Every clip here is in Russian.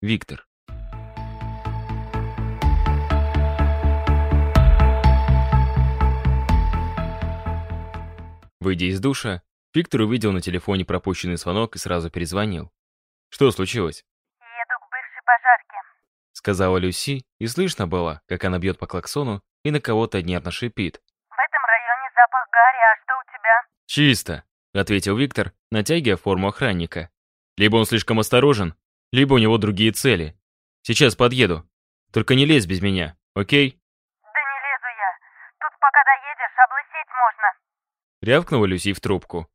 Виктор. Выйдя из душа, Виктор увидел на телефоне пропущенный звонок и сразу перезвонил. «Что случилось?» «Еду к бывшей пожарке», — сказала Люси, и слышно было, как она бьет по клаксону и на кого-то нервно шипит. «В этом районе запах гари, а что у тебя?» «Чисто», — ответил Виктор, натягивая форму охранника. «Либо он слишком осторожен, либо у него другие цели. Сейчас подъеду. Только не лезь без меня, окей?» «Да не лезу я. Тут пока доедешь, облысеть можно». Рявкнула Люси в трубку.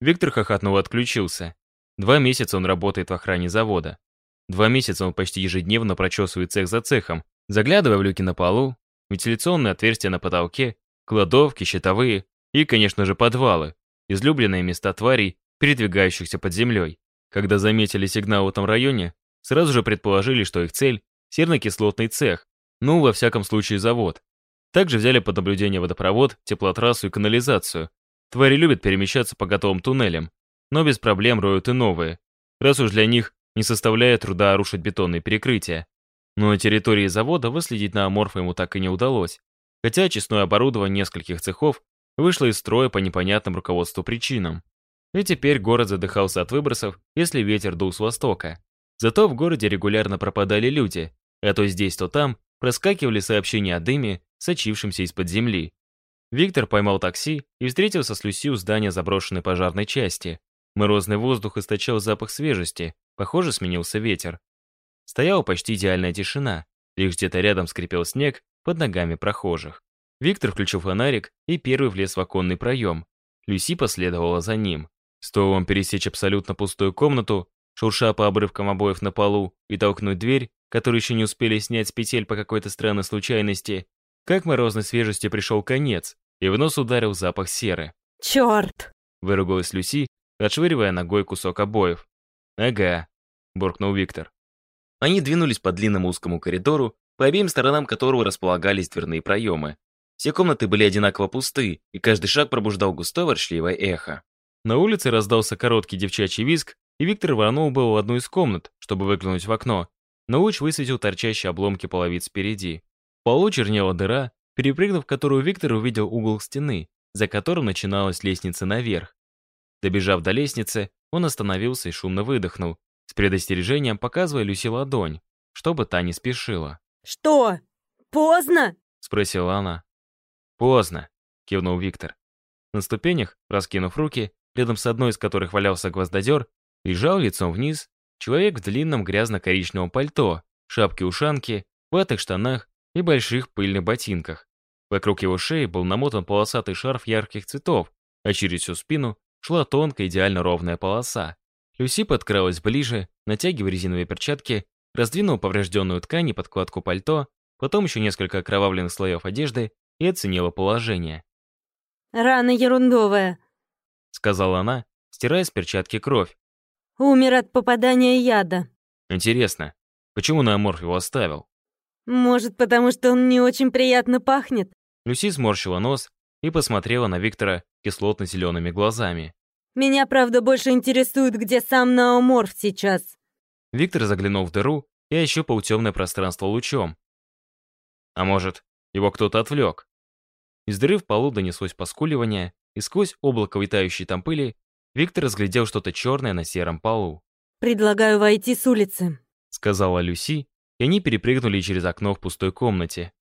Виктор хохотнул отключился. Два месяца он работает в охране завода. Два месяца он почти ежедневно прочесывает цех за цехом, заглядывая в люки на полу, вентиляционные отверстия на потолке, кладовки, щитовые и, конечно же, подвалы, излюбленные места тварей, передвигающихся под землей. Когда заметили сигнал в этом районе, сразу же предположили, что их цель – серно-кислотный цех, ну, во всяком случае, завод. Также взяли под наблюдение водопровод, теплотрассу и канализацию. Твари любят перемещаться по готовым туннелям, но без проблем роют и новые, раз уж для них не составляет труда рушить бетонные перекрытия. Но на территории завода выследить на аморфа ему так и не удалось, хотя очистное оборудование нескольких цехов вышло из строя по непонятным руководству причинам. И теперь город задыхался от выбросов, если ветер дул с востока. Зато в городе регулярно пропадали люди, а то здесь, то там проскакивали сообщения о дыме, сочившемся из-под земли. Виктор поймал такси и встретился с Люси у здания заброшенной пожарной части. Морозный воздух источал запах свежести, похоже, сменился ветер. Стояла почти идеальная тишина, лишь где-то рядом скрипел снег под ногами прохожих. Виктор включил фонарик и первый влез в оконный проем. Люси последовала за ним. Стоило он пересечь абсолютно пустую комнату, шурша по обрывкам обоев на полу и толкнуть дверь, которую еще не успели снять с петель по какой-то странной случайности, как морозной свежести пришел конец, и в нос ударил запах серы. «Черт!» — выругалась Люси, отшвыривая ногой кусок обоев. «Ага», — буркнул Виктор. Они двинулись по длинному узкому коридору, по обеим сторонам которого располагались дверные проемы. Все комнаты были одинаково пусты, и каждый шаг пробуждал густое ворчливое эхо. На улице раздался короткий девчачий визг, и Виктор рванул было в одну из комнат, чтобы выглянуть в окно, но луч высветил торчащие обломки половиц впереди. В полу чернела дыра, перепрыгнув которую Виктор увидел угол стены, за которым начиналась лестница наверх. Добежав до лестницы, он остановился и шумно выдохнул, с предостережением показывая Люси ладонь, чтобы та не спешила. «Что? Поздно?» — спросила она. «Поздно», — кивнул Виктор. На ступенях, раскинув руки, рядом с одной из которых валялся гвоздодер, лежал лицом вниз человек в длинном грязно-коричневом пальто, шапке-ушанке, ватых штанах и больших пыльных ботинках. Вокруг его шеи был намотан полосатый шарф ярких цветов, а через всю спину шла тонкая идеально ровная полоса. Люси подкралась ближе, натягивая резиновые перчатки, раздвинула поврежденную ткань и подкладку пальто, потом еще несколько окровавленных слоев одежды и оценила положение. «Рана ерундовая», — сказала она, стирая с перчатки кровь. «Умер от попадания яда». «Интересно, почему на Аморф его оставил?» «Может, потому что он не очень приятно пахнет?» Люси сморщила нос и посмотрела на Виктора кислотно-зелеными глазами. «Меня, правда, больше интересует, где сам Наоморф сейчас». Виктор заглянул в дыру и ощупал темное пространство лучом. А может, его кто-то отвлек? Из дыры в полу донеслось поскуливание, и сквозь облако витающей там пыли Виктор разглядел что-то черное на сером полу. «Предлагаю войти с улицы», — сказала Люси, и они перепрыгнули через окно в пустой комнате.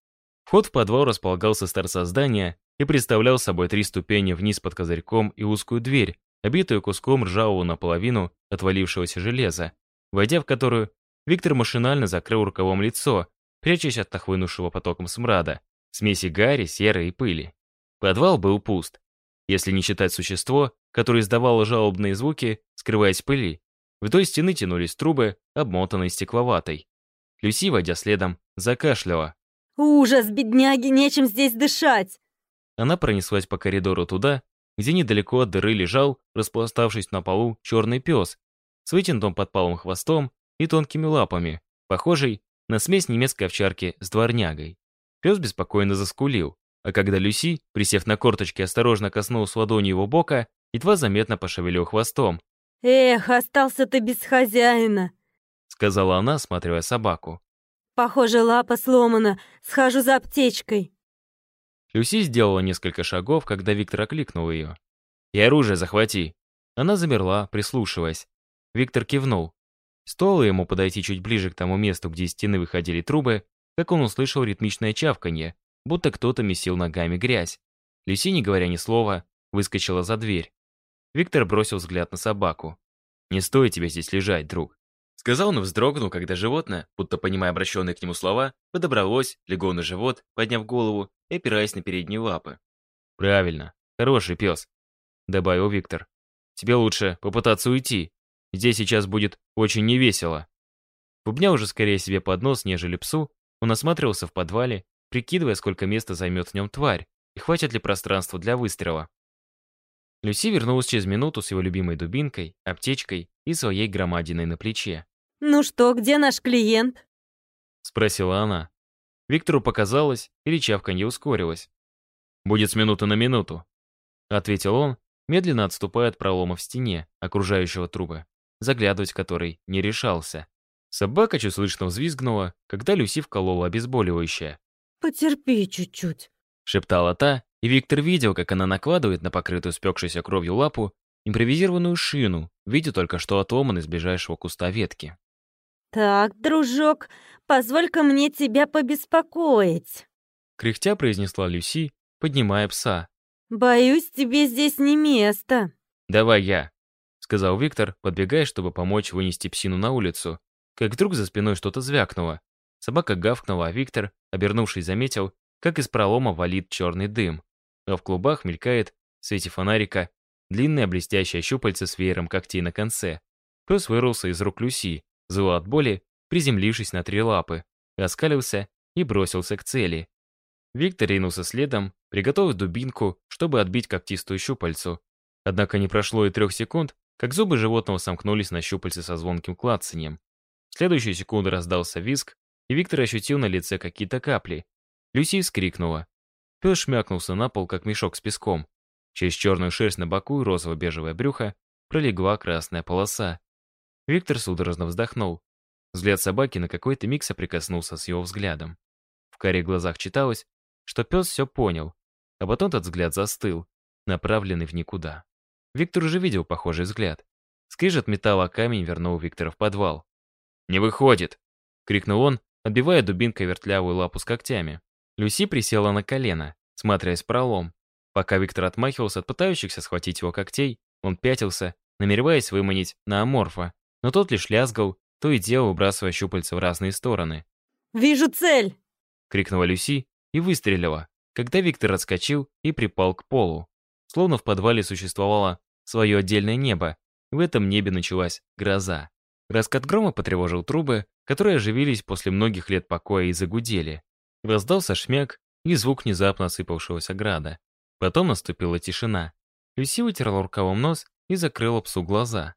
Вход в подвал располагался с торца здания и представлял собой три ступени вниз под козырьком и узкую дверь, обитую куском ржавого наполовину отвалившегося железа, войдя в которую, Виктор машинально закрыл рукавом лицо, прячась от нахлынувшего потоком смрада, смеси гари, серы и пыли. Подвал был пуст, если не считать существо, которое издавало жалобные звуки, скрываясь в пыли. Вдоль стены тянулись трубы, обмотанные стекловатой. Люси, войдя следом, закашляла. «Ужас, бедняги, нечем здесь дышать!» Она пронеслась по коридору туда, где недалеко от дыры лежал, распластавшись на полу, черный пес с вытянутым подпалым хвостом и тонкими лапами, похожий на смесь немецкой овчарки с дворнягой. Пес беспокойно заскулил, а когда Люси, присев на корточки, осторожно коснулась ладонью его бока, едва заметно пошевелил хвостом. «Эх, остался ты без хозяина!» сказала она, осматривая собаку. Похоже, лапа сломана. Схожу за аптечкой. Люси сделала несколько шагов, когда Виктор окликнул ее. «И оружие захвати!» Она замерла, прислушиваясь. Виктор кивнул. Стоило ему подойти чуть ближе к тому месту, где из стены выходили трубы, как он услышал ритмичное чавканье, будто кто-то месил ногами грязь. Люси, не говоря ни слова, выскочила за дверь. Виктор бросил взгляд на собаку. «Не стоит тебе здесь лежать, друг». Сказал он и вздрогнул, когда животное, будто понимая обращенные к нему слова, подобралось, легло на живот, подняв голову и опираясь на передние лапы. «Правильно, хороший пес», — добавил Виктор. «Тебе лучше попытаться уйти. Здесь сейчас будет очень невесело». Бубня уже скорее себе под нос, нежели псу, он осматривался в подвале, прикидывая, сколько места займет в нем тварь, и хватит ли пространства для выстрела. Люси вернулась через минуту с его любимой дубинкой, аптечкой и своей громадиной на плече. Ну что, где наш клиент? Спросила она. Виктору показалось, или чавканье ускорилось. «Будет с минуты на минуту», — ответил он, медленно отступая от пролома в стене, окружающего труба, заглядывать который не решался. Собака чуть слышно взвизгнула, когда Люси вколола обезболивающее. «Потерпи чуть-чуть», — шептала та, и Виктор видел, как она накладывает на покрытую спекшейся кровью лапу импровизированную шину, видя только что отломан из ближайшего куста ветки. «Так, дружок, позволь-ка мне тебя побеспокоить», — кряхтя произнесла Люси, поднимая пса. «Боюсь, тебе здесь не место». «Давай я», — сказал Виктор, подбегая, чтобы помочь вынести псину на улицу, как вдруг за спиной что-то звякнуло. Собака гавкнула, а Виктор, обернувшись, заметил, как из пролома валит черный дым, а в клубах мелькает, в свете фонарика, длинное блестящее щупальце с веером когтей на конце. Пес вырвался из рук Люси, зло от боли, приземлившись на три лапы, оскалился и бросился к цели. Виктор ринулся следом, приготовив дубинку, чтобы отбить когтистую щупальцу. Однако не прошло и трех секунд, как зубы животного сомкнулись на щупальце со звонким клацаньем. В следующую секунду раздался визг, и Виктор ощутил на лице какие-то капли. Люси вскрикнула. Пес шмякнулся на пол, как мешок с песком. Через черную шерсть на боку и розово-бежевое брюхо пролегла красная полоса. Виктор судорожно вздохнул. Взгляд собаки на какой-то миг соприкоснулся с его взглядом. В карих глазах читалось, что пес все понял, а потом этот взгляд застыл, направленный в никуда. Виктор уже видел похожий взгляд. Скрижет металла камень вернул Виктора в подвал. «Не выходит!» — крикнул он, отбивая дубинкой вертлявую лапу с когтями. Люси присела на колено, смотрясь в пролом. Пока Виктор отмахивался от пытающихся схватить его когтей, он пятился, намереваясь выманить на аморфа, но тот лишь лязгал, то и дело выбрасывая щупальца в разные стороны. «Вижу цель!» — крикнула Люси и выстрелила, когда Виктор отскочил и припал к полу. Словно в подвале существовало свое отдельное небо, в этом небе началась гроза. Раскат грома потревожил трубы, которые оживились после многих лет покоя и загудели. Раздался шмяк и звук внезапно осыпавшегося града. Потом наступила тишина. Люси вытерла рукавом нос и закрыла псу глаза.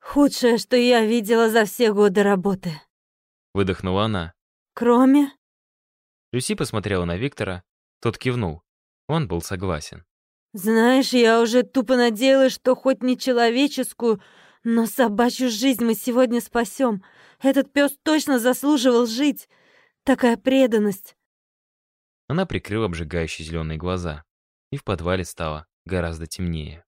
«Худшее, что я видела за все годы работы», — выдохнула она. «Кроме...» Люси посмотрела на Виктора, тот кивнул. Он был согласен. «Знаешь, я уже тупо надеялась, что хоть не человеческую, но собачью жизнь мы сегодня спасем. Этот пес точно заслуживал жить. Такая преданность. Она прикрыла обжигающие зеленые глаза, и в подвале стало гораздо темнее.